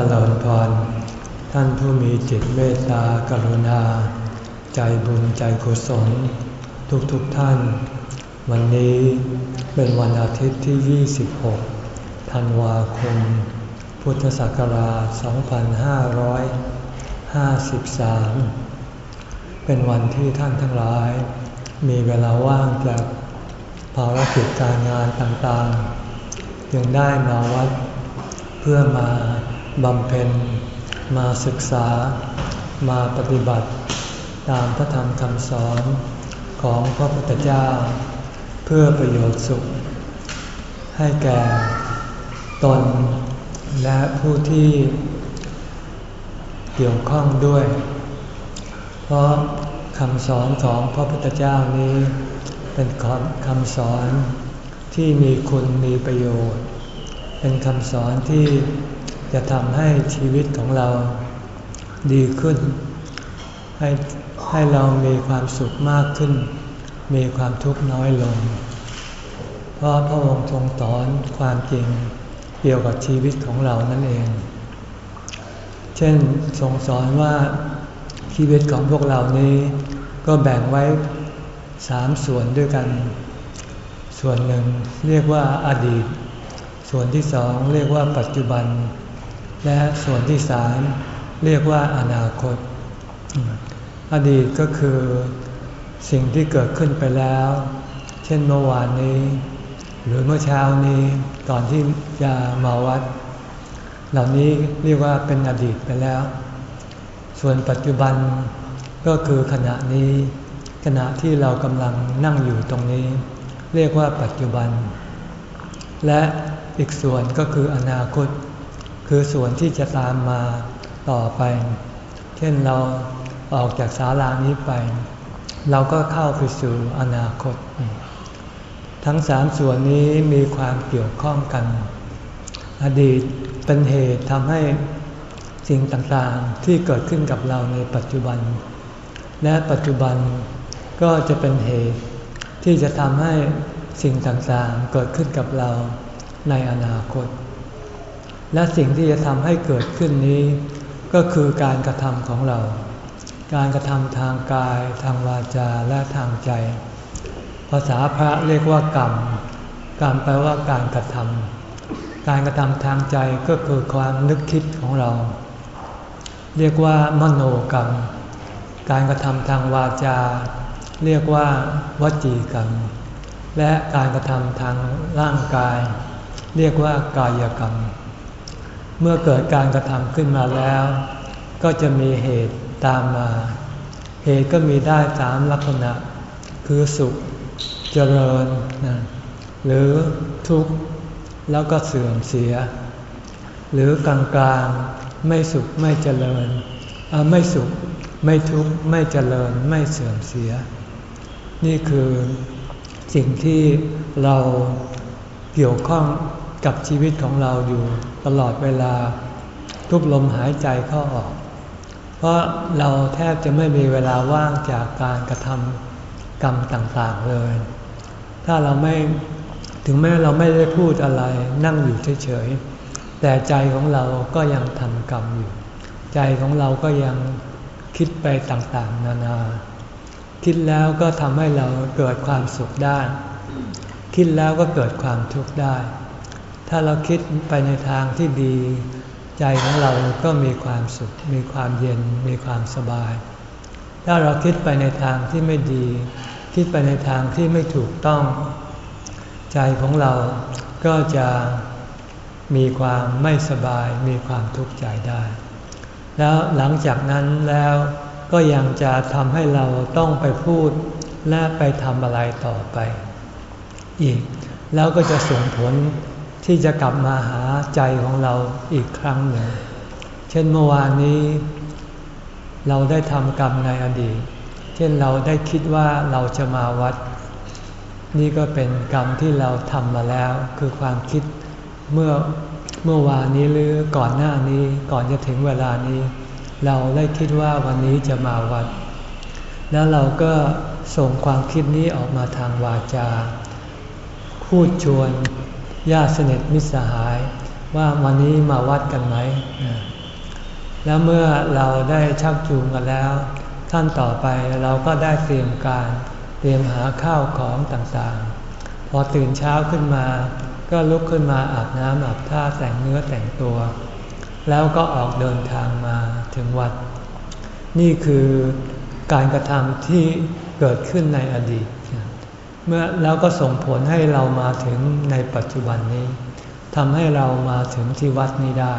จริญพร ท่านผู้มีจิตเมตตากรุณา ใจบุญใจกุศล ทุกๆทท่าน วันนี้เป็นวันอาทิตย์ที่ 26 ธันวาคม พุทธศักราช 2553 เป็นวันที่ท่านทั้งหลาย มีเวลาว่างจากภารกิจการงานต่างๆจึงได้มาวัดเพื่อมา บำเพ็ญ มาศึกษา มาปฏิบัติ ตามพระธรรมคำสอนของพระพุทธเจ้า เพื่อประโยชน์สุข ให้แก่ตนและผู้ที่เกี่ยวข้องด้วย เพราะคำสอนของพระพุทธเจ้านี้ เป็นคำสอนที่มีคุณมีประโยชน์ เป็นคำสอนที่ จะทำให้ชีวิตของเราดีขึ้น ให้ให้เรามีความสุขมากขึ้น มีความทุกข์น้อยลง เพราะพระองค์ทรงสอนความจริงเกี่ยวกับชีวิตของเรานั่นเอง เช่นทรงสอนว่าชีวิตของพวกเรานี้ ก็แบ่งไว้สามส่วนด้วยกัน ส่วนหนึ่งเรียกว่าอาดีต ส่วนที่สองเรียกว่าปัจจุบัน และส่วนที่สามเรียกว่าอนาคต อดีตก็คือสิ่งที่เกิดขึ้นไปแล้ว เช่นเมื่อวานนี้ หรือเมื่อเช้านี้ก่อนที่จะมาวัด เหล่านี้เรียกว่าเป็นอดีตไปแล้ว ส่วนปัจจุบันก็คือขณะนี้ขณะที่เรากำลังนั่งอยู่ตรงนี้ เรียกว่าปัจจุบัน และอีกส่วนก็คืออนาคต คือส่วนที่จะตามมาต่อไป เช่นเราออกจากศาลานี้ไป เราก็เข้าไปสู่อนาคต ทั้งสามส่วนนี้มีความเกี่ยวข้องกัน อดีตเป็นเหตุทำให้สิ่งต่างๆที่เกิดขึ้นกับเราในปัจจุบัน และปัจจุบันก็จะเป็นเหตุที่จะทำให้สิ่งต่างๆเกิดขึ้นกับเราในอนาคต และสิ่งที่จะทำให้เกิดขึ้นนี้ ก็คือการกระทำของเรา การกระทำทางกาย ทางวาจาและทางใจ ภาษาพระเรียกว่ากรรม กรรมแปลว่าการกระทำการกระทำทางใจก็คือความนึกคิดของเรา เรียกว่ามโนกรรม การกระทำทางวาจา เรียกว่าวจีกรรม และการกระทำทางร่างกาย เรียกว่ากายกรรม เมื่อเกิดการกระทำขึ้นมาแล้ว ก็จะมีเหตุตามมา เหตุก็มีได้สามลักษณะ คือสุขเจริญนะหรือทุกข์แล้วก็เสื่อมเสีย หรือกลางกลางไม่สุขไม่เจริญไม่สุขไม่ทุกข์ไม่เจริญไม่เสื่อมเสีย นี่คือสิ่งที่เราเกี่ยวข้อง กับชีวิตของเราอยู่ตลอดเวลาทุกลมหายใจเข้าออก เพราะเราแทบจะไม่มีเวลาว่างจากการกระทำกรรมต่างๆเลย ถ้าเราไม่ถึงแม้เราไม่ได้พูดอะไรนั่งอยู่เฉยๆแต่ใจของเราก็ยังทำกรรมอยู่ ใจของเราก็ยังคิดไปต่างๆ นานา คิดแล้วก็ทำให้เราเกิดความสุขได้ คิดแล้วก็เกิดความทุกข์ได้ ถ้าเราคิดไปในทางที่ดี ใจของเราก็มีความสุข มีความเย็น มีความสบาย ถ้าเราคิดไปในทางที่ไม่ดี คิดไปในทางที่ไม่ถูกต้อง ใจของเราก็จะมีความไม่สบาย มีความทุกข์ใจได้ แล้วหลังจากนั้นแล้วก็ยังจะทำให้เราต้องไปพูดและไปทำอะไรต่อไป อีก แล้วก็จะส่งผล ที่จะกลับมาหาใจของเราอีกครั้งหนึ่ง เช่นเมื่อวานนี้ เราได้ทำกรรมในอดีต เช่นเราได้คิดว่าเราจะมาวัด นี่ก็เป็นกรรมที่เราทำมาแล้ว คือความคิดเมื่อเมื่อวานนี้หรือก่อนหน้านี้ก่อนจะถึงเวลานี้ เราได้คิดว่าวันนี้จะมาวัด แล้วเราก็ส่งความคิดนี้ออกมาทางวาจาพูดชวน ญาติสนิทมิตรสหายว่าวันนี้มาวัดกันไหม แล้วเมื่อเราได้ชักจูงกันแล้ว ท่านต่อไปเราก็ได้เตรียมการเตรียมหาข้าวของต่างๆ พอตื่นเช้าขึ้นมา ก็ลุกขึ้นมาอาบน้ำอาบท่าแต่งเนื้อแต่งตัว แล้วก็ออกเดินทางมาถึงวัด นี่คือการกระทำที่เกิดขึ้นในอดีต เมื่อแล้วก็ส่งผลให้เรามาถึงในปัจจุบันนี้ทำให้เรามาถึงที่วัดนี้ได้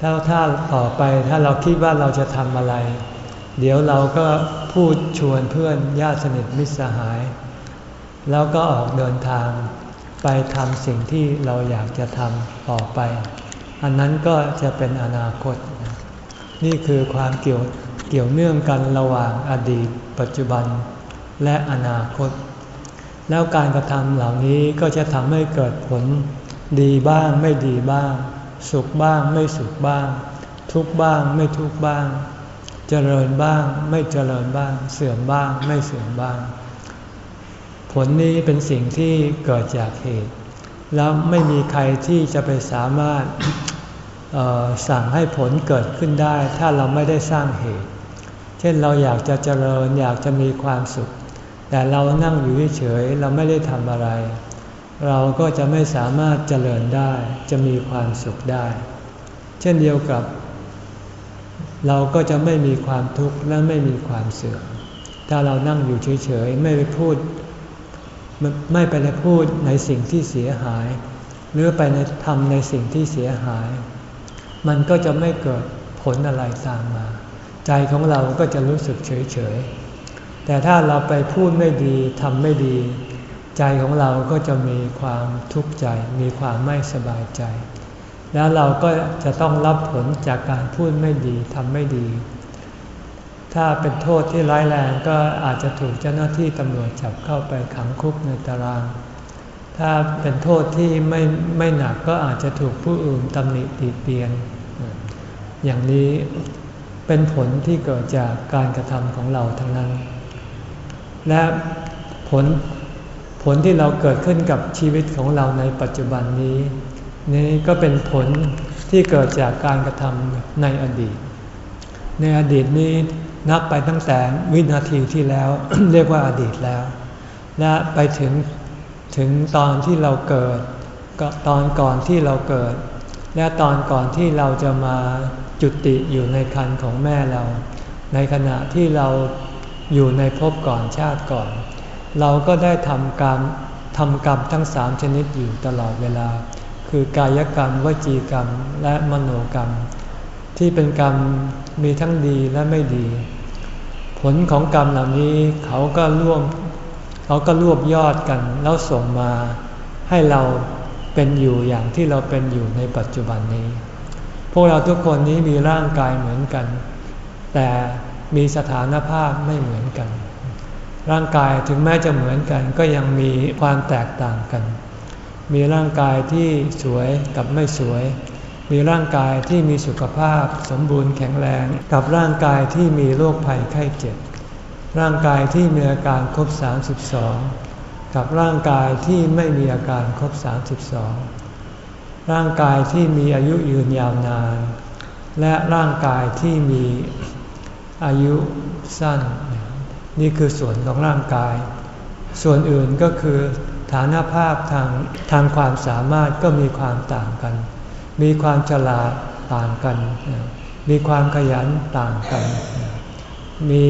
ถ้าถ้าต่อไปถ้าเราคิดว่าเราจะทำอะไร เดี๋ยวเราก็พูดชวนเพื่อนญาติสนิทมิตรสหาย แล้วก็ออกเดินทางไปทำสิ่งที่เราอยากจะทำต่อไป อันนั้นก็จะเป็นอนาคต นี่คือความเกี่ยวเกี่ยวเนื่องกันระหว่างอดีต ปัจจุบัน และอนาคต แล้วการกระทำเหล่านี้ก็จะทำให้เกิดผลดีบ้างไม่ดีบ้าง สุขบ้างไม่สุขบ้าง ทุกบ้างไม่ทุกบ้าง เจริญบ้างไม่เจริญบ้าง เสื่อมบ้างไม่เสื่อมบ้าง ผลนี้เป็นสิ่งที่เกิดจากเหตุ แล้วไม่มีใครที่จะไปสามารถสั่งให้ผลเกิดขึ้นได้ ถ้าเราไม่ได้สร้างเหตุ เช่นเราอยากจะเจริญอยากจะมีความสุข แต่เรานั่งอยู่เฉยเราไม่ได้ทำอะไร เราก็จะไม่สามารถเจริญได้ จะมีความสุขได้ เช่นเดียวกับ เราก็จะไม่มีความทุกข์และไม่มีความเสื่อม ถ้าเรานั่งอยู่เฉยๆไม่ไปพูด ไม่ไปพูดในสิ่งที่เสียหาย หรือไปทำในสิ่งที่เสียหาย มันก็จะไม่เกิดผลอะไรตามมา ใจของเราก็จะรู้สึกเฉยๆ แต่ถ้าเราไปพูดไม่ดีทำไม่ดี ใจของเราก็จะมีความทุกข์ใจ มีความไม่สบายใจ แล้วเราก็จะต้องรับผลจากการพูดไม่ดีทำไม่ดี ถ้าเป็นโทษที่ร้ายแรงก็อาจจะถูกเจ้าหน้าที่ตำรวจจับเข้าไปขังคุกในตาราง ถ้าเป็นโทษที่ไม่ไม่หนักก็อาจจะถูกผู้อื่นตำหนิติเตียน อย่างนี้เป็นผลที่เกิดจากการกระทำของเราทั้งนั้น และผลผลที่เราเกิดขึ้นกับชีวิตของเราในปัจจุบันนี้ นี่ก็เป็นผลที่เกิดจากการกระทำในอดีต ในอดีตนี้นับไปตั้งแต่วินาทีที่แล้ว เรียกว่าอดีตแล้ว และไปถึงถึงตอนที่เราเกิดก็ตอนก่อนที่เราเกิด และตอนก่อนที่เราจะมาจุติอยู่ในคันของแม่เรา ในขณะที่เรา อยู่ในภพก่อนชาติก่อน เราก็ได้ทำกรรมทำกรรมทั้งสามชนิดอยู่ตลอดเวลา คือกายกรรมวจีกรรมและมโนกรรม ที่เป็นกรรมมีทั้งดีและไม่ดี ผลของกรรมเหล่านี้เขาก็ร่วมเขาก็รวบยอดกันแล้วส่งมา ให้เราเป็นอยู่อย่างที่เราเป็นอยู่ในปัจจุบันนี้ พวกเราทุกคนนี้มีร่างกายเหมือนกัน แต่ มีสถานภาพไม่เหมือนกัน ร่างกายถึงแม้จะเหมือนกันก็ยังมีความแตกต่างกัน มีร่างกายที่สวยกับไม่สวย มีร่างกายที่มีสุขภาพสมบูรณ์แข็งแรง กับร่างกายที่มีโรคภัยไข้เจ็บ ร่างกายที่มีอาการครบ 32 กับร่างกายที่ไม่มีอาการครบ 32 ร่างกายที่มีอายุยืนยาวนาน และร่างกายที่มี อายุสั้น นี่คือส่วนของร่างกาย ส่วนอื่นก็คือฐานภาพทางทางความสามารถก็มีความต่างกัน มีความฉลาดต่างกัน มีความขยันต่างกัน มี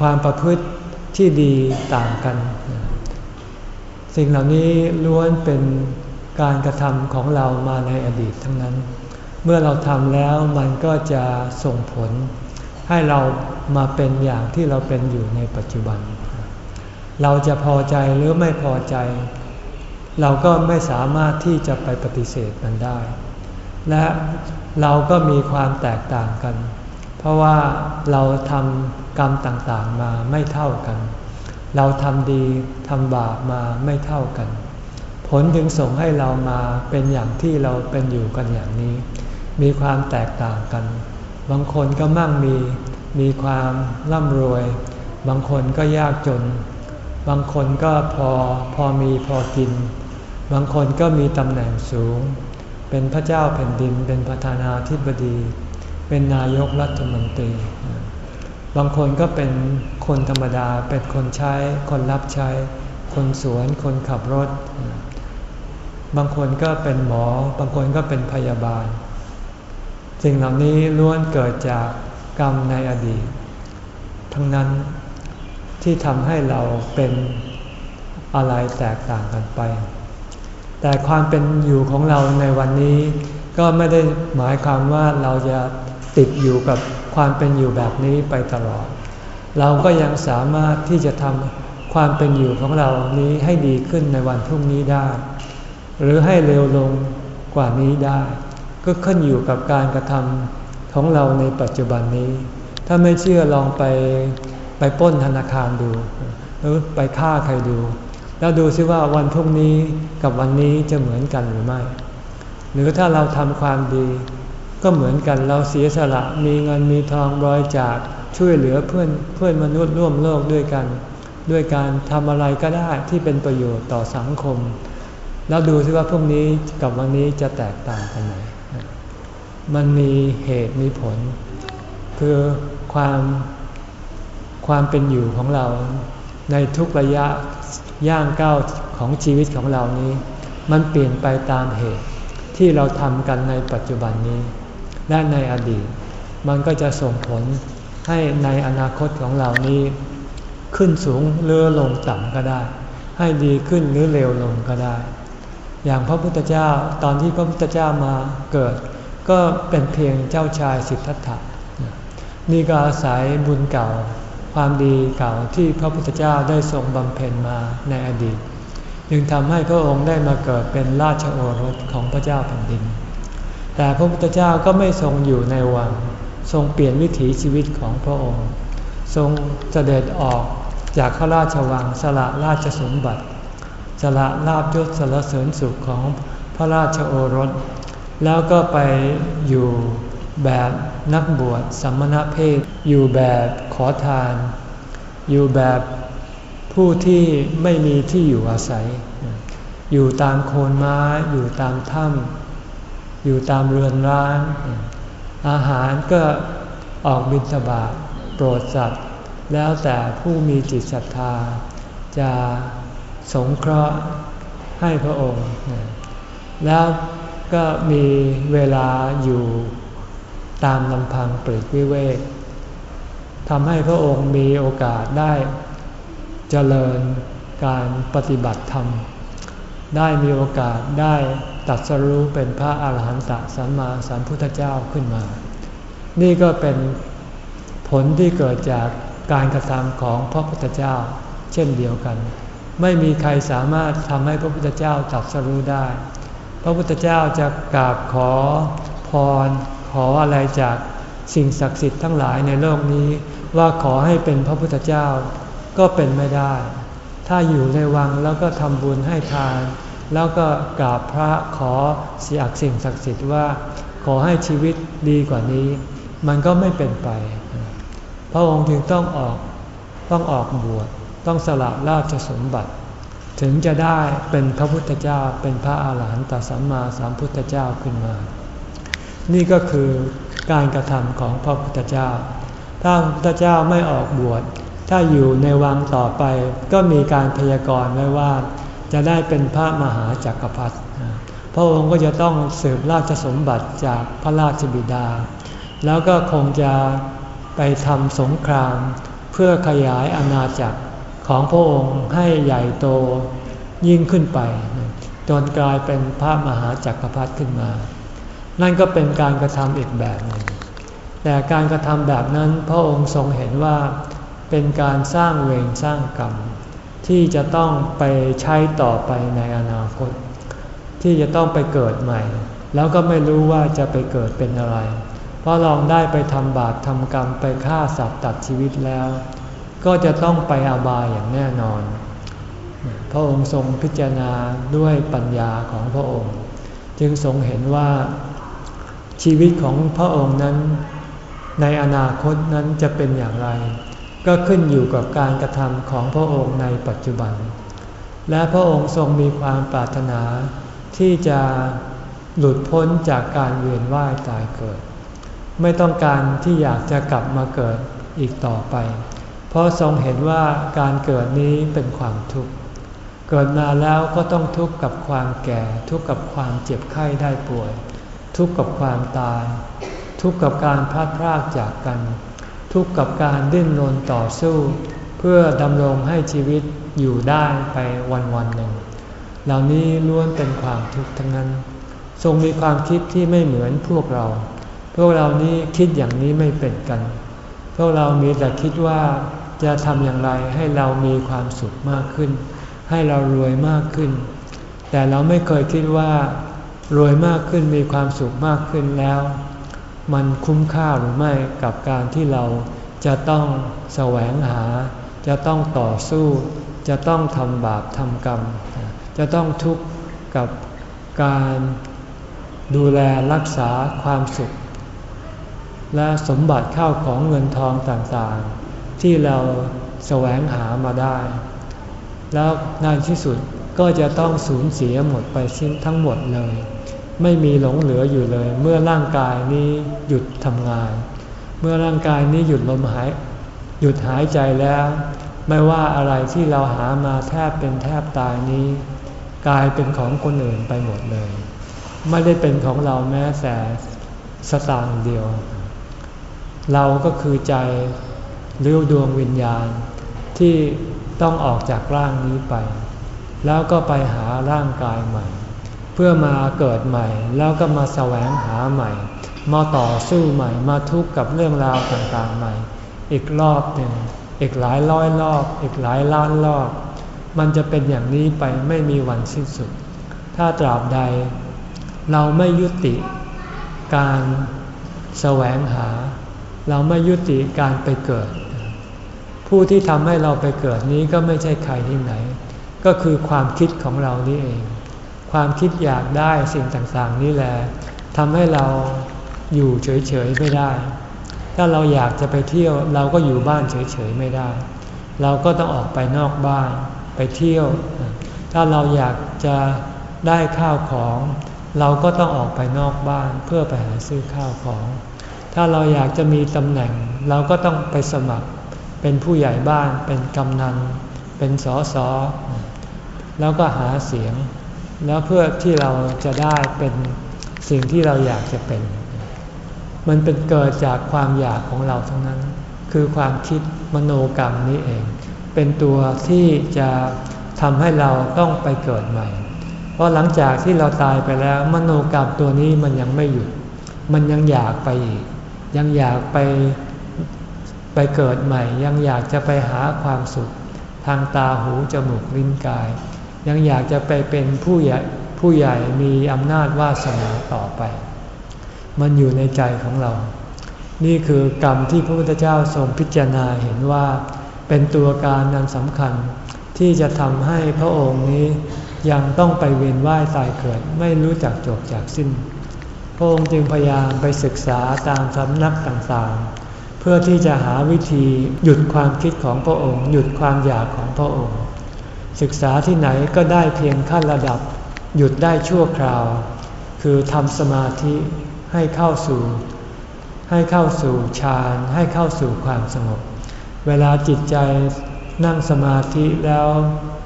ความประพฤติที่ดีต่างกัน สิ่งเหล่านี้ล้วนเป็นการกระทำของเรามาในอดีตทั้งนั้น เมื่อเราทำแล้วมันก็จะส่งผล ให้เรามาเป็นอย่างที่เราเป็นอยู่ในปัจจุบัน เราจะพอใจหรือไม่พอใจ เราก็ไม่สามารถที่จะไปปฏิเสธมันได้ และเราก็มีความแตกต่างกัน เพราะว่าเราทำกรรมต่างๆมาไม่เท่ากัน เราทำดีทำบาปมาไม่เท่ากัน ผลถึงส่งให้เรามาเป็นอย่างที่เราเป็นอยู่กันอย่างนี้ มีความแตกต่างกัน บางคนก็มั่งมี มีความร่ำรวย บางคนก็ยากจน บางคนก็พอพอมีพอกิน บางคนก็มีตำแหน่งสูง เป็นพระเจ้าแผ่นดิน เป็นประธานาธิบดี เป็นนายกรัฐมนตรี บางคนก็เป็นคนธรรมดา เป็นคนใช้ คนรับใช้ คนสวน คนขับรถ บางคนก็เป็นหมอ บางคนก็เป็นพยาบาล สิ่งเหล่านี้ล้วนเกิดจากกรรมในอดีต ทั้งนั้นที่ทำให้เราเป็นอะไรแตกต่างกันไป แต่ความเป็นอยู่ของเราในวันนี้ก็ไม่ได้หมายความว่าเราจะติดอยู่กับความเป็นอยู่แบบนี้ไปตลอด เราก็ยังสามารถที่จะทำความเป็นอยู่ของเรานี้ให้ดีขึ้นในวันพรุ่งนี้ได้ หรือให้เร็วลงกว่านี้ได้ ก็ขึ้นอยู่กับการกระทำของเราในปัจจุบันนี้ ถ้าไม่เชื่อลองไปไปป้นธนาคารดู หรือไปฆ่าใครดู แล้วดูซิว่าวันพรุ่งนี้กับวันนี้จะเหมือนกันหรือไม่ หรือถ้าเราทำความดี ก็เหมือนกันเราเสียสละมีเงินมีทองบริจาคช่วยเหลือเพื่อนเพื่อนมนุษย์ร่วมโลกด้วยกัน ด้วยการทำอะไรก็ได้ที่เป็นประโยชน์ต่อสังคม แล้วดูซิว่าพรุ่งนี้กับวันนี้จะแตกต่างกันไหน มันมีเหตุมีผล คือความความเป็นอยู่ของเราในทุกระยะย่างก้าวของชีวิตของเรานี้ มันเปลี่ยนไปตามเหตุที่เราทำกันในปัจจุบันนี้ และในอดีต มันก็จะส่งผลให้ในอนาคตของเรานี้ ขึ้นสูงหรือลงต่ำก็ได้ ให้ดีขึ้นหรือเร็วลงก็ได้ อย่างพระพุทธเจ้าตอนที่พระพุทธเจ้ามาเกิด ก็เป็นเพียงเจ้าชายสิทธัตถะนี่ก็อาศัยบุญเก่า ความดีเก่าที่พระพุทธเจ้าได้ทรงบำเพ็ญมาในอดีต จึงทำให้พระองค์ได้มาเกิดเป็นราชโอรสของพระเจ้าแผ่นดิน แต่พระพุทธเจ้าก็ไม่ทรงอยู่ในวัง ทรงเปลี่ยนวิถีชีวิตของพระองค์ ทรงเสด็จออกจากข้าราชวังสละราชสมบัติสละลาบยศสละเสริญสุขของพระราชโอรส แล้วก็ไปอยู่แบบนักบวชสัมณเพศ อยู่แบบขอทาน อยู่แบบผู้ที่ไม่มีที่อยู่อาศัย อยู่ตามโคนไม้อยู่ตามถ้ำอยู่ตามเรือนร้าง อาหารก็ออกบิณฑบาตโปรดสัตว์ แล้วแต่ผู้มีจิตศรัทธา จะสงเคราะห์ให้พระองค์ แล้ว ก็มีเวลาอยู่ตามลำพังปลีกวิเวกทำให้พระองค์มีโอกาสได้เจริญการปฏิบัติธรรม ได้มีโอกาสได้ตัดสรู้เป็นพระอาหารหันตสัมมาสัมพุทธเจ้าขึ้นมา นี่ก็เป็นผลที่เกิดจากการกระทำของพระพุทธเจ้า เช่นเดียวกัน ไม่มีใครสามารถทำให้พระพุทธเจ้าตัดสรู้ได้ พระพุทธเจ้าจะกราบขอพร ขออะไรจากสิ่งศักดิ์สิทธิ์ทั้งหลายในโลกนี้ ว่าขอให้เป็นพระพุทธเจ้าก็เป็นไม่ได้ ถ้าอยู่ในวังแล้วก็ทำบุญให้ทาน แล้วก็กราบพระขอเสียกสิ่งศักดิ์สิทธิ์ว่า ขอให้ชีวิตดีกว่านี้ มันก็ไม่เป็นไป พระองค์จึงต้องออกต้องออกบวชต้องสละราชสมบัติ ถึงจะได้เป็นพระพุทธเจ้าเป็นพระอาหารหันตสัมมาสัมพุทธเจ้าขึ้นมา นี่ก็คือการกระทำของพระพุทธเจ้า ถ้าพระพุทธเจ้าไม่ออกบวช ถ้าอยู่ในวังต่อไป ก็มีการพยากรณ์ไว้ว่า จะได้เป็นพระมหาจักรพรรดิพระองค์ก็จะต้องสืบราชสมบัติจากพระราชบิดา แล้วก็คงจะไปทำสงครามเพื่อขยายอาณาจักร ของพระองค์ให้ใหญ่โตยิ่งขึ้นไป จนกลายเป็นพระมหาจักรพรรดิขึ้นมา นั่นก็เป็นการกระทำอีกแบบหนึ่ง แต่การกระทำแบบนั้นพระองค์ทรงเห็นว่าเป็นการสร้างเวรสร้างกรรม ที่จะต้องไปใช้ต่อไปในอนาคต ที่จะต้องไปเกิดใหม่ แล้วก็ไม่รู้ว่าจะไปเกิดเป็นอะไร เพราะลองได้ไปทำบาปทำกรรมไปฆ่าสัตว์ตัดชีวิตแล้ว ก็จะต้องไปอาบายอย่างแน่นอน พระองค์ทรงพิจารณาด้วยปัญญาของพระองค์ จึงทรงเห็นว่าชีวิตของพระองค์นั้น ในอนาคตนั้นจะเป็นอย่างไร ก็ขึ้นอยู่กับการกระทำของพระองค์ในปัจจุบัน และพระองค์ทรงมีความปรารถนา ที่จะหลุดพ้นจากการเวียนว่ายตายเกิด ไม่ต้องการที่อยากจะกลับมาเกิดอีกต่อไป เพราะทรงเห็นว่าการเกิดนี้เป็นความทุกข์ เกิดมาแล้วก็ต้องทุกข์กับความแก่ ทุกข์กับความเจ็บไข้ได้ป่วย ทุกข์กับความตาย ทุกข์กับการพลาดพลาดจากกัน ทุกข์กับการดิ้นรนต่อสู้ เพื่อดำรงให้ชีวิตอยู่ได้ไปวันวันหนึ่ง เหล่านี้ล้วนเป็นความทุกข์ทั้งนั้น ทรงมีความคิดที่ไม่เหมือนพวกเรา พวกเรานี้คิดอย่างนี้ไม่เป็นกัน พวกเรามีแต่คิดว่า จะทำอย่างไรให้เรามีความสุขมากขึ้น ให้เรารวยมากขึ้น แต่เราไม่เคยคิดว่ารวยมากขึ้นมีความสุขมากขึ้นแล้ว มันคุ้มค่าหรือไม่กับการที่เราจะต้องแสวงหา จะต้องต่อสู้ จะต้องทำบาปทำกรรม จะต้องทุกข์กับการดูแลรักษาความสุข และสมบัติเข้าของเงินทองต่างๆ ที่เราแสวงหามาได้ แล้วในที่สุดก็จะต้องสูญเสียหมดไปสิ้นทั้งหมดเลย ไม่มีหลงเหลืออยู่เลย เมื่อร่างกายนี้หยุดทำงาน เมื่อร่างกายนี้หยุดลมหายหยุดหายใจแล้ว ไม่ว่าอะไรที่เราหามาแทบเป็นแทบตายนี้ กลายเป็นของคนอื่นไปหมดเลย ไม่ได้เป็นของเราแม้แต่สตางค์เดียว เราก็คือใจ หรือดวงวิญญาณที่ต้องออกจากร่างนี้ไป แล้วก็ไปหาร่างกายใหม่ เพื่อมาเกิดใหม่ แล้วก็มาแสวงหาใหม่ มาต่อสู้ใหม่ มาทุกข์กับเรื่องราวต่างๆใหม่ อีกรอบหนึ่งอีกหลายร้อยรอบ อีกหลายล้านรอบ มันจะเป็นอย่างนี้ไปไม่มีวันสิ้นสุด ถ้าตราบใด เราไม่ยุติการแสวงหา เราไม่ยุติการไปเกิด ผู้ที่ทำให้เราไปเกิดนี้ก็ไม่ใช่ใครที่ไหน ก็คือความคิดของเรานี่เอง ความคิดอยากได้สิ่งต่างๆนี่แหละทำให้เราอยู่เฉยๆไม่ได้ ถ้าเราอยากจะไปเที่ยวเราก็อยู่บ้านเฉยๆไม่ได้ เราก็ต้องออกไปนอกบ้านไปเที่ยว ถ้าเราอยากจะได้ข้าวของ เราก็ต้องออกไปนอกบ้านเพื่อไปหาซื้อข้าวของ ถ้าเราอยากจะมีตำแหน่ง เราก็ต้องไปสมัคร เป็นผู้ใหญ่บ้านเป็นกำนัน เป็นสอสอแล้วก็หาเสียง แล้วเพื่อที่เราจะได้เป็นสิ่งที่เราอยากจะเป็น มันเป็นเกิดจากความอยากของเราทั้งนั้น คือความคิดมโนกรรมนี้เอง เป็นตัวที่จะทำให้เราต้องไปเกิดใหม่ เพราะหลังจากที่เราตายไปแล้ว มโนกรรมตัวนี้มันยังไม่หยุด มันยังอยากไปอีก ยังอยากไป ไปเกิดใหม่ยังอยากจะไปหาความสุข ทางตาหูจมูกลิ้นกาย ยังอยากจะไปเป็นผู้ใหญ่ผู้ใหญ่มีอำนาจวาสนาต่อไป มันอยู่ในใจของเรา นี่คือกรรมที่พระพุทธเจ้าทรงพิจารณาเห็นว่า เป็นตัวการนันสำคัญ ที่จะทำให้พระองค์นี้ยังต้องไปเวียนว่ายตายเกิดไม่รู้จักจบจากสิ้น พระองค์จึงพยายามไปศึกษาตามสำนักต่างๆ เพื่อที่จะหาวิธีหยุดความคิดของพระองค์ หยุดความอยากของพระองค์ ศึกษาที่ไหนก็ได้เพียงขั้นระดับ หยุดได้ชั่วคราว คือทำสมาธิให้เข้าสู่ ให้เข้าสู่ฌานให้เข้าสู่ความสงบ เวลาจิตใจนั่งสมาธิแล้ว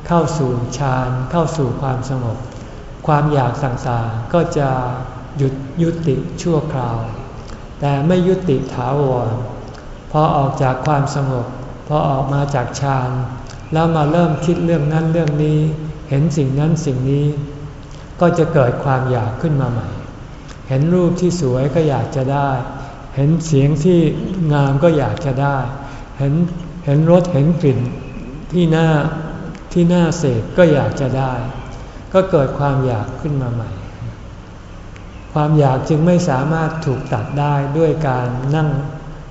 เข้าสู่ฌานเข้าสู่ความสงบ ความอยากต่างๆก็จะหยุดยุติชั่วคราว แต่ไม่ยุติถาวร พอออกจากความสงบ พอออกมาจากฌานแล้วมาเริ่มคิดเรื่องนั้นเรื่องนี้ เห็นสิ่งนั้นสิ่งนี้ ก็จะเกิดความอยากขึ้นมาใหม่ เห็นรูปที่สวยก็อยากจะได้ เห็นเสียงที่งามก็อยากจะได้ เห็นเห็นรสเห็นกลิ่นที่หน้าที่หน้าเสพก็อยากจะได้ ก็เกิดความอยากขึ้นมาใหม่ ความอยากจึงไม่สามารถถูกตัดได้ด้วยการนั่ง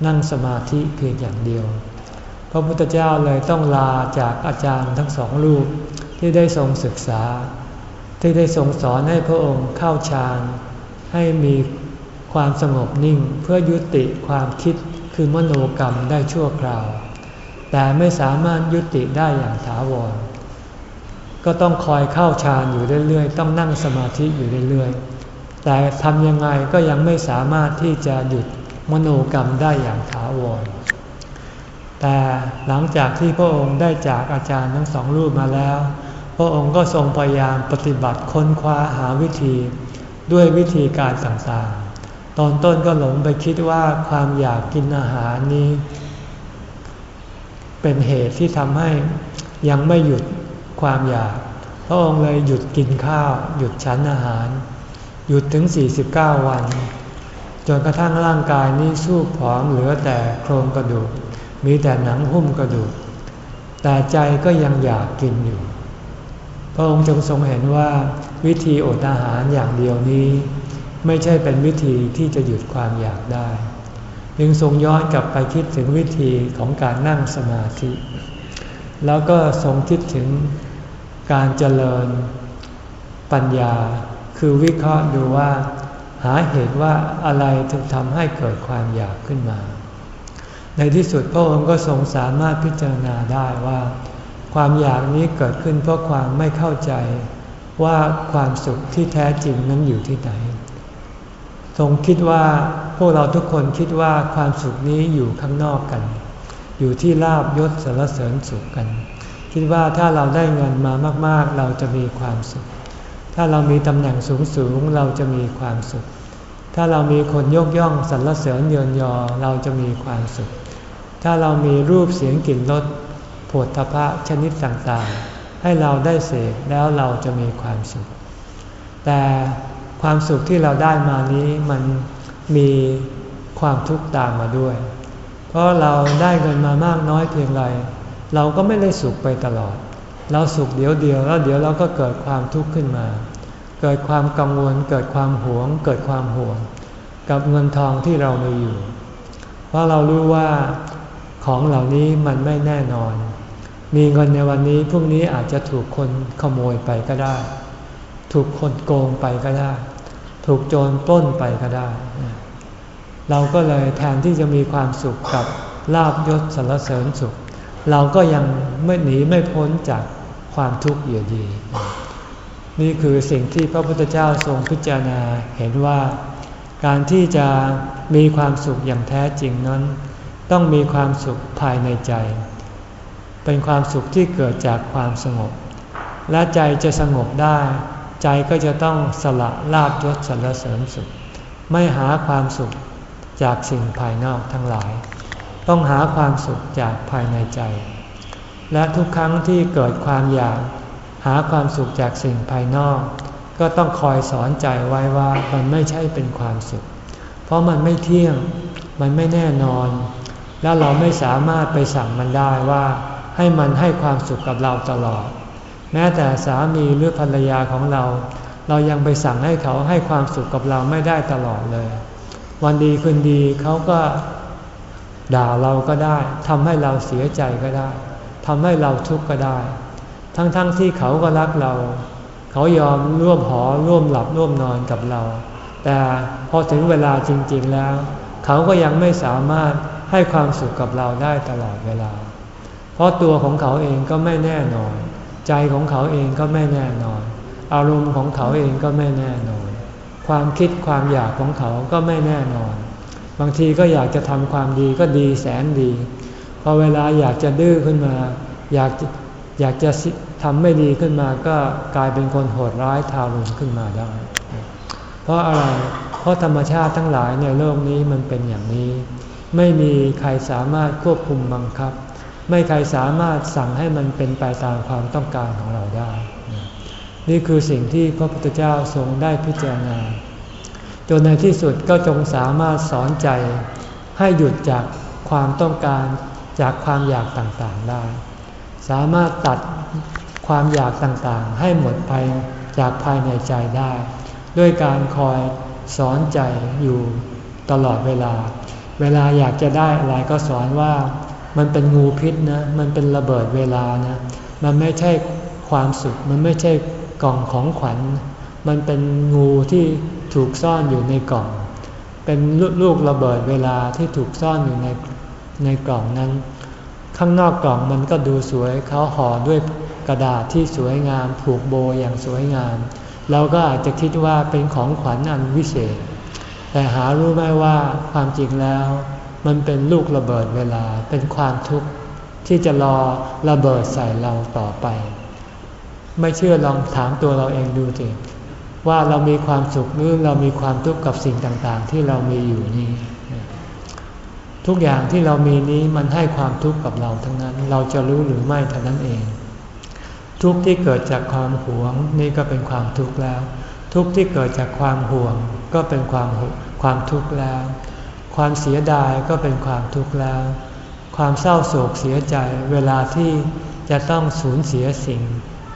นั่งสมาธิเพียงอย่างเดียว พระพุทธเจ้าเลยต้องลาจากอาจารย์ทั้งสองรูปที่ได้ทรงศึกษา ที่ได้ทรงสอนให้พระองค์เข้าฌานให้มีความสงบนิ่งเพื่อยุติความคิดคือมโนกรรมได้ชั่วคราว แต่ไม่สามารถยุติได้อย่างถาวร ก็ต้องคอยเข้าฌานอยู่เรื่อยๆ ต้องนั่งสมาธิอยู่เรื่อยๆ แต่ทำยังไงก็ยังไม่สามารถที่จะหยุด มโนกรรมได้อย่างถาวร แต่หลังจากที่พระองค์ได้จากอาจารย์ทั้งสองรูปมาแล้ว พระองค์ก็ทรงพยายามปฏิบัติค้นคว้าหาวิธีด้วยวิธีการต่างๆ ตอนต้นก็หลงไปคิดว่าความอยากกินอาหารนี้ เป็นเหตุที่ทำให้ยังไม่หยุดความอยาก พระองค์เลยหยุดกินข้าว หยุดฉันอาหาร หยุดถึง 49 วัน จนกระทั่งร่างกายนี้สู้ผอมเหลือแต่โครงกระดูก มีแต่หนังหุ้มกระดูก แต่ใจก็ยังอยากกินอยู่ พระองค์จงทรงเห็นว่าวิธีอดอาหารอย่างเดียวนี้ ไม่ใช่เป็นวิธีที่จะหยุดความอยากได้ จึงทรงย้อนกลับไปคิดถึงวิธีของการนั่งสมาธิ แล้วก็ทรงคิดถึงการเจริญปัญญา คือวิเคราะห์ดูว่า หาเหตุว่าอะไรถึงทำให้เกิดความอยากขึ้นมา ในที่สุดพระองค์ก็ทรงสามารถพิจารณาได้ว่า ความอยากนี้เกิดขึ้นเพราะความไม่เข้าใจว่าความสุขที่แท้จริงนั้นอยู่ที่ไหน ทรงคิดว่าพวกเราทุกคนคิดว่าความสุขนี้อยู่ข้างนอกกัน อยู่ที่ลาบยศสารเสริญสุขกัน คิดว่าถ้าเราได้เงินมามาก ๆ เราจะมีความสุข ถ้าเรามีตำแหน่งสูงๆเราจะมีความสุข ถ้าเรามีคนยกย่องสรรเสริญเยินยอเราจะมีความสุข ถ้าเรามีรูปเสียงกลิ่นรสผดทพะชนิดต่างๆ ให้เราได้เสกแล้วเราจะมีความสุข แต่ความสุขที่เราได้มานี้มันมีความทุกข์ตามมาด้วย เพราะเราได้เงินมามากน้อยเพียงไร เราก็ไม่ได้สุขไปตลอด เราสุขเดี๋ยวเดียวแล้วเดี๋ยวเราก็เกิดความทุกข์ขึ้นมา เกิดความกังวล เกิดความหวง เกิดความห่วง กับเงินทองที่เรามีอยู่ เพราะเรารู้ว่าของเหล่านี้มันไม่แน่นอน มีเงินในวันนี้พรุ่งนี้อาจจะถูกคนขโมยไปก็ได้ ถูกคนโกงไปก็ได้ ถูกโจรปล้นไปก็ได้ เราก็เลยแทนที่จะมีความสุขกับลาบยศสรรเสริญสุข เราก็ยังไม่หนีไม่พ้นจาก ความทุกข์อยู่ดี นี่คือสิ่งที่พระพุทธเจ้าทรงพิจารณาเห็นว่า การที่จะมีความสุขอย่างแท้จริงนั้น ต้องมีความสุขภายในใจ เป็นความสุขที่เกิดจากความสงบ และใจจะสงบได้ ใจก็จะต้องสละลาบยศสรรเสริญสุข ไม่หาความสุขจากสิ่งภายนอกทั้งหลาย ต้องหาความสุขจากภายในใจ และทุกครั้งที่เกิดความอยาก หาความสุขจากสิ่งภายนอก ก็ต้องคอยสอนใจไว้ว่ามันไม่ใช่เป็นความสุข เพราะมันไม่เที่ยง มันไม่แน่นอน แล้วเราไม่สามารถไปสั่งมันได้ว่าให้มันให้ความสุขกับเราตลอด แม้แต่สามีหรือภรรยาของเรา เรายังไปสั่งให้เขาให้ความสุขกับเราไม่ได้ตลอดเลย วันดีคืนดีเขาก็ด่าเราก็ได้ทำให้เราเสียใจก็ได้ ทำให้เราทุกข์ก็ได้ ทั้งๆทที่เขาก็รักเรา เขายอมร่วมหอร่วมหลับร่วมนอนกับเรา แต่พอถึงเวลาจริง ๆแล้ว เขาก็ยังไม่สามารถให้ความสุขกับเราได้ตลอดเวลา เพราะตัวของเขาเองก็ไม่แน่นอน ใจของเขาเองก็ไม่แน่นอน อารมณ์ของเขาเองก็ไม่แน่นอน ความคิดความอยากของเขาก็ไม่แน่นอน บางทีก็อยากจะทำความดีก็ดีแสนดี พอเวลาอยากจะดื้อขึ้นมา อยากอยากจะทำไม่ดีขึ้นมาก็กลายเป็นคนโหดร้ายทารุณขึ้นมาได้ เพราะอะไร เพราะธรรมชาติทั้งหลายในโลกนี้มันเป็นอย่างนี้ ไม่มีใครสามารถควบคุมบังคับ ไม่ใครสามารถสั่งให้มันเป็นไปตามความต้องการของเราได้ นี่คือสิ่งที่พระพุทธเจ้าทรงได้พิจารณา จนในที่สุดก็จงสามารถสอนใจให้หยุดจากความต้องการ จากความอยากต่างๆได้ สามารถตัดความอยากต่างๆ ให้หมดไปจากภายในใจได้ ด้วยการคอยสอนใจอยู่ตลอดเวลา เวลาอยากจะได้อะไรก็สอนว่ามันเป็นงูพิษนะ มันเป็นระเบิดเวลานะ มันไม่ใช่ความสุข มันไม่ใช่กล่องของขวัญ มันเป็นงูที่ถูกซ่อนอยู่ในกล่อง เป็นลูกระเบิดเวลาที่ถูกซ่อนอยู่ใน ในกล่องนั้น ข้างนอกกล่องมันก็ดูสวยเขาห่อด้วยกระดาษที่สวยงาม ผูกโบอย่างสวยงาม เราก็อาจจะคิดว่าเป็นของขวัญอันวิเศษ แต่หารู้ไหมว่าความจริงแล้ว มันเป็นลูกระเบิดเวลาเป็นความทุกข์ที่จะรอระเบิดใส่เราต่อไป ไม่เชื่อลองถามตัวเราเองดูสิว่าเรามีความสุขหรือเรามีความทุกข์กับสิ่งต่างๆ ที่เรามีอยู่นี้ ทุกอย่างที่เรามีนี้มันให้ความทุกข์กับเราทั้งนั้น เราจะรู้หรือไม่เท่านั้นเอง ทุกข์ที่เกิดจากความหวงนี่ก็เป็นความทุกข์แล้ว ทุกข์ที่เกิดจากความห่วง ก็เป็นความความทุกข์แล้ว ความเสียดายก็เป็นความทุกข์แล้ว ความเศร้าโศกเสียใจเวลาที่จะต้องสูญเสียสิ่ง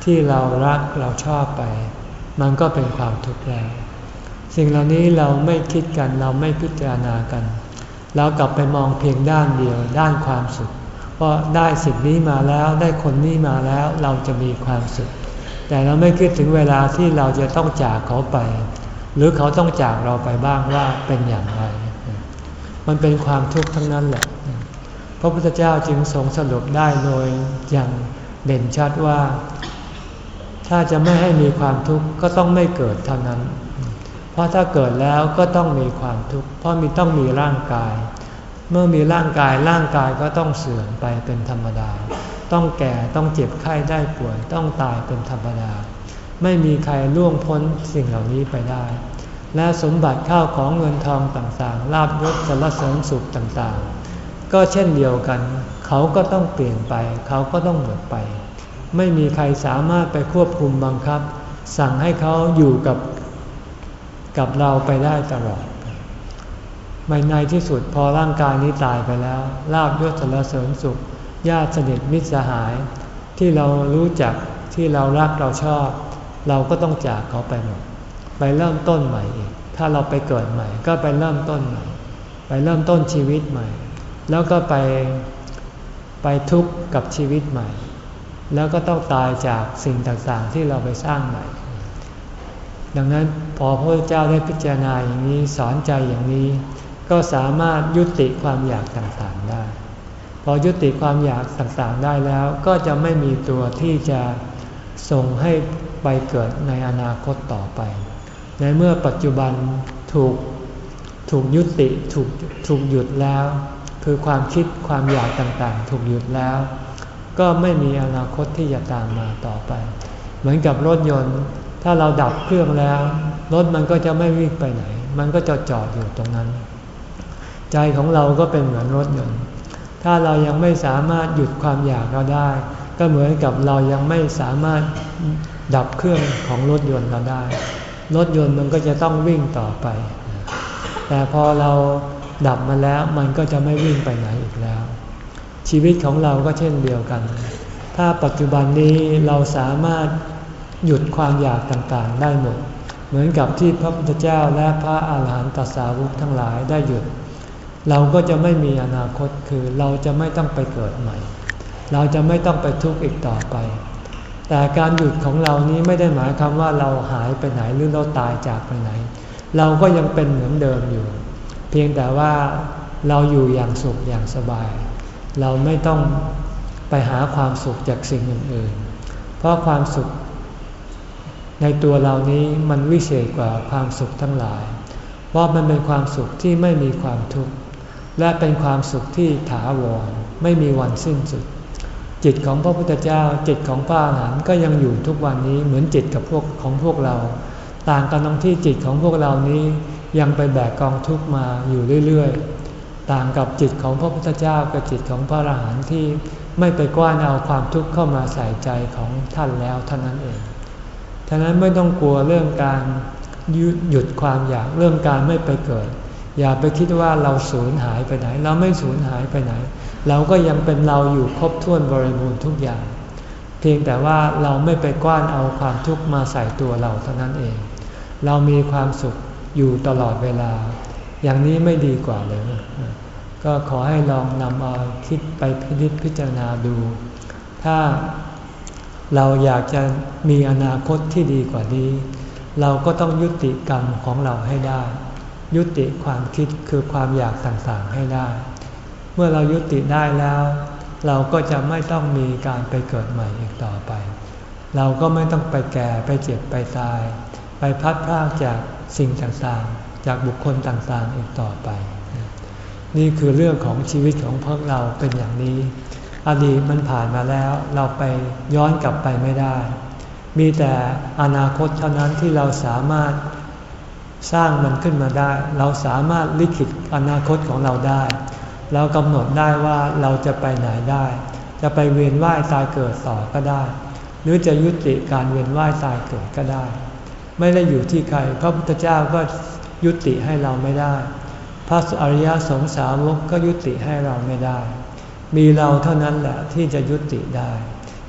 ที่เรารักเราชอบไป มันก็เป็นความทุกข์แล้ว สิ่งเหล่านี้เราไม่คิดกันเราไม่พิจารณากัน เรากลับไปมองเพียงด้านเดียวด้านความสุขเพราะได้สิ่งนี้มาแล้วได้คนนี้มาแล้วเราจะมีความสุข แต่เราไม่คิดถึงเวลาที่เราจะต้องจากเขาไป หรือเขาต้องจากเราไปบ้างว่าเป็นอย่างไร มันเป็นความทุกข์ทั้งนั้นแหละ พระพุทธเจ้าจึงทรงสรุปได้โดยอย่างเด่นชัดว่า ถ้าจะไม่ให้มีความทุกข์ก็ต้องไม่เกิดเท่านั้น เพราะถ้าเกิดแล้วก็ต้องมีความทุกข์ เพราะมีต้องมีร่างกาย เมื่อมีร่างกายร่างกายก็ต้องเสื่อมไปเป็นธรรมดา ต้องแก่ต้องเจ็บไข้ได้ป่วย ต้องตายเป็นธรรมดา ไม่มีใครล่วงพ้นสิ่งเหล่านี้ไปได้ และสมบัติข้าวของเงินทองต่างๆ ลาบยศสารเสริญสุขต่างๆ ก็เช่นเดียวกัน เขาก็ต้องเปลี่ยนไป เขาก็ต้องหมดไป ไม่มีใครสามารถไปควบคุมบังคับ สั่งให้เขาอยู่กับ กับเราไปได้ตลอดไม่ในที่สุดพอร่างกายนี้ตายไปแล้วลาบยศสรเสริญสุข ญาติสนิทมิตรสหาย ที่เรารู้จักที่เรารักเราชอบ เราก็ต้องจากเขาไปหมด ไปเริ่มต้นใหม่อีก ถ้าเราไปเกิดใหม่ ก็ไปเริ่มต้นใหม่ ไปเริ่มต้นชีวิตใหม่ แล้วก็ไปไปทุกข์กับชีวิตใหม่ แล้วก็ต้องตายจากสิ่งต่างๆที่เราไปสร้างใหม่ ดังนั้นพอพระเจ้าได้พิจารณาอย่างนี้สอนใจอย่างนี้ ก็สามารถยุติความอยากต่างๆได้ พอยุติความอยากต่างๆได้แล้ว ก็จะไม่มีตัวที่จะส่งให้ไปเกิดในอนาคตต่อไป ในเมื่อปัจจุบันถูกถูกยุติถูกถูกหยุดแล้ว คือความคิดความอยากต่างๆ ถูกหยุดแล้ว ก็ไม่มีอนาคตที่จะตามมาต่อไป เหมือนกับรถยนต์ ถ้าเราดับเครื่องแล้วรถมันก็จะไม่วิ่งไปไหน มันก็จะจอดอยู่ตรงนั้น ใจของเราก็เป็นเหมือนรถยนต์ถ้าเรายังไม่สามารถหยุดความอยากเราได้ ก็เหมือนกับเรายังไม่สามารถดับเครื่องของรถยนต์เราได้ รถยนต์มันก็จะต้องวิ่งต่อไป แต่พอเราดับมาแล้วมันก็จะไม่วิ่งไปไหนอีกแล้ว ชีวิตของเราก็เช่นเดียวกัน ถ้าปัจจุบันนี้เราสามารถ หยุดความอยากต่างๆ ได้หมด เหมือนกับที่พระพุทธเจ้าและพระอาหารหันตสาวกทั้งหลายได้หยุด เราก็จะไม่มีอนาคตคือเราจะไม่ต้องไปเกิดใหม่ เราจะไม่ต้องไปทุกข์อีกต่อไป แต่การหยุดของเรานี้ไม่ได้หมายความว่าเราหายไปไหนหรือเราตายจากไปไหน เราก็ยังเป็นเหมือนเดิมอยู่ เพียงแต่ว่าเราอยู่อย่างสุขอย่างสบาย เราไม่ต้องไปหาความสุขจากสิ่งอื่นๆ เพราะความสุข ในตัวเรานี้มันวิเศษกว่าความสุขทั้งหลาย เพราะมันเป็นความสุขที่ไม่มีความทุกข์ และเป็นความสุขที่ถาวร ไม่มีวันสิ้นสุด จิตของพระพุทธเจ้า จิตของพระอรหันต์ก็ยังอยู่ทุกวันนี้เหมือนจิตกับพวกของพวกเรา ต่างกันตรงที่จิตของพวกเรานี้ยังไปแบกกองทุกข์มาอยู่เรื่อยๆ ต่างกับจิตของพระพุทธเจ้ากับจิตของพระอรหันต์ที่ไม่ไปกว้านเอาความทุกข์เข้ามาใส่ใจของท่านแล้วเท่านั้นเอง ท่านั้นไม่ต้องกลัวเรื่องการหยุดความอยากเรื่องการไม่ไปเกิด อย่าไปคิดว่าเราสูญหายไปไหน เราไม่สูญหายไปไหน เราก็ยังเป็นเราอยู่ครบถ้วนบริบูรณ์ทุกอย่าง เพียงแต่ว่าเราไม่ไปกว้านเอาความทุกข์มาใส่ตัวเราเท่านั้นเอง เรามีความสุขอยู่ตลอดเวลา อย่างนี้ไม่ดีกว่าเลยก็ขอให้ลองนำเอาคิดไปพิจิตพิจารณาดู ถ้า เราอยากจะมีอนาคตที่ดีกว่านี้ เราก็ต้องยุติกรรมของเราให้ได้ ยุติความคิดคือความอยากต่างๆให้ได้ เมื่อเรายุติได้แล้ว เราก็จะไม่ต้องมีการไปเกิดใหม่อีกต่อไป เราก็ไม่ต้องไปแก่ไปเจ็บไปตาย ไปพัดพรากจากสิ่งต่างๆ จากบุคคลต่างๆอีกต่อไป นี่คือเรื่องของชีวิตของพวกเราเป็นอย่างนี้ อดีตมันผ่านมาแล้ว เราไปย้อนกลับไปไม่ได้ มีแต่อนาคตเท่านั้นที่เราสามารถสร้างมันขึ้นมาได้ เราสามารถลิขิตอนาคตของเราได้ เรากำหนดได้ว่าเราจะไปไหนได้ จะไปเวียนว่ายตายเกิดต่อก็ได้ หรือจะยุติการเวียนว่ายตายเกิดก็ได้ ไม่ได้อยู่ที่ใครพระพุทธเจ้าก็ยุติให้เราไม่ได้ พระอริยสงสาวกก็ยุติให้เราไม่ได้ มีเราเท่านั้นแหละที่จะยุติได้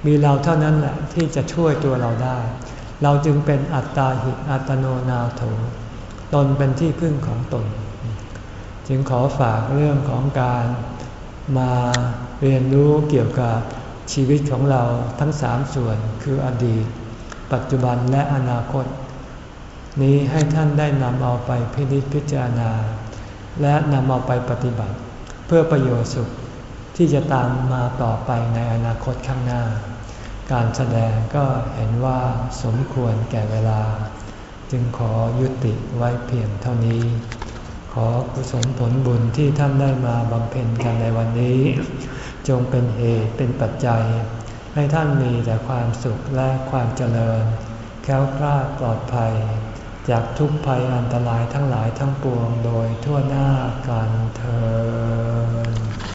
มีเราเท่านั้นแหละที่จะช่วยตัวเราได้ เราจึงเป็นอัตตาหิอัตโนนาโถตนเป็นที่พึ่งของตน จึงขอฝากเรื่องของการมาเรียนรู้เกี่ยวกับชีวิตของเราทั้งสามส่วนคืออดีต ปัจจุบันและอนาคต นี้ให้ท่านได้นำเอาไปพิจิตพิจารณา และนำเอาไปปฏิบัติ เพื่อประโยชน์สุข ที่จะตามมาต่อไปในอนาคตข้างหน้า การแสดงก็เห็นว่าสมควรแก่เวลา จึงขอยุติไว้เพียงเท่านี้ ขอกุศลผลบุญที่ท่านได้มาบำเพ็ญกันในวันนี้ จงเป็นเหตุเป็นปัจจัย ให้ท่านมีแต่ความสุขและความเจริญ แค้วคลาดปลอดภัย จากทุกภัยอันตรายทั้งหลายทั้งปวงโดยทั่วหน้ากันเธอ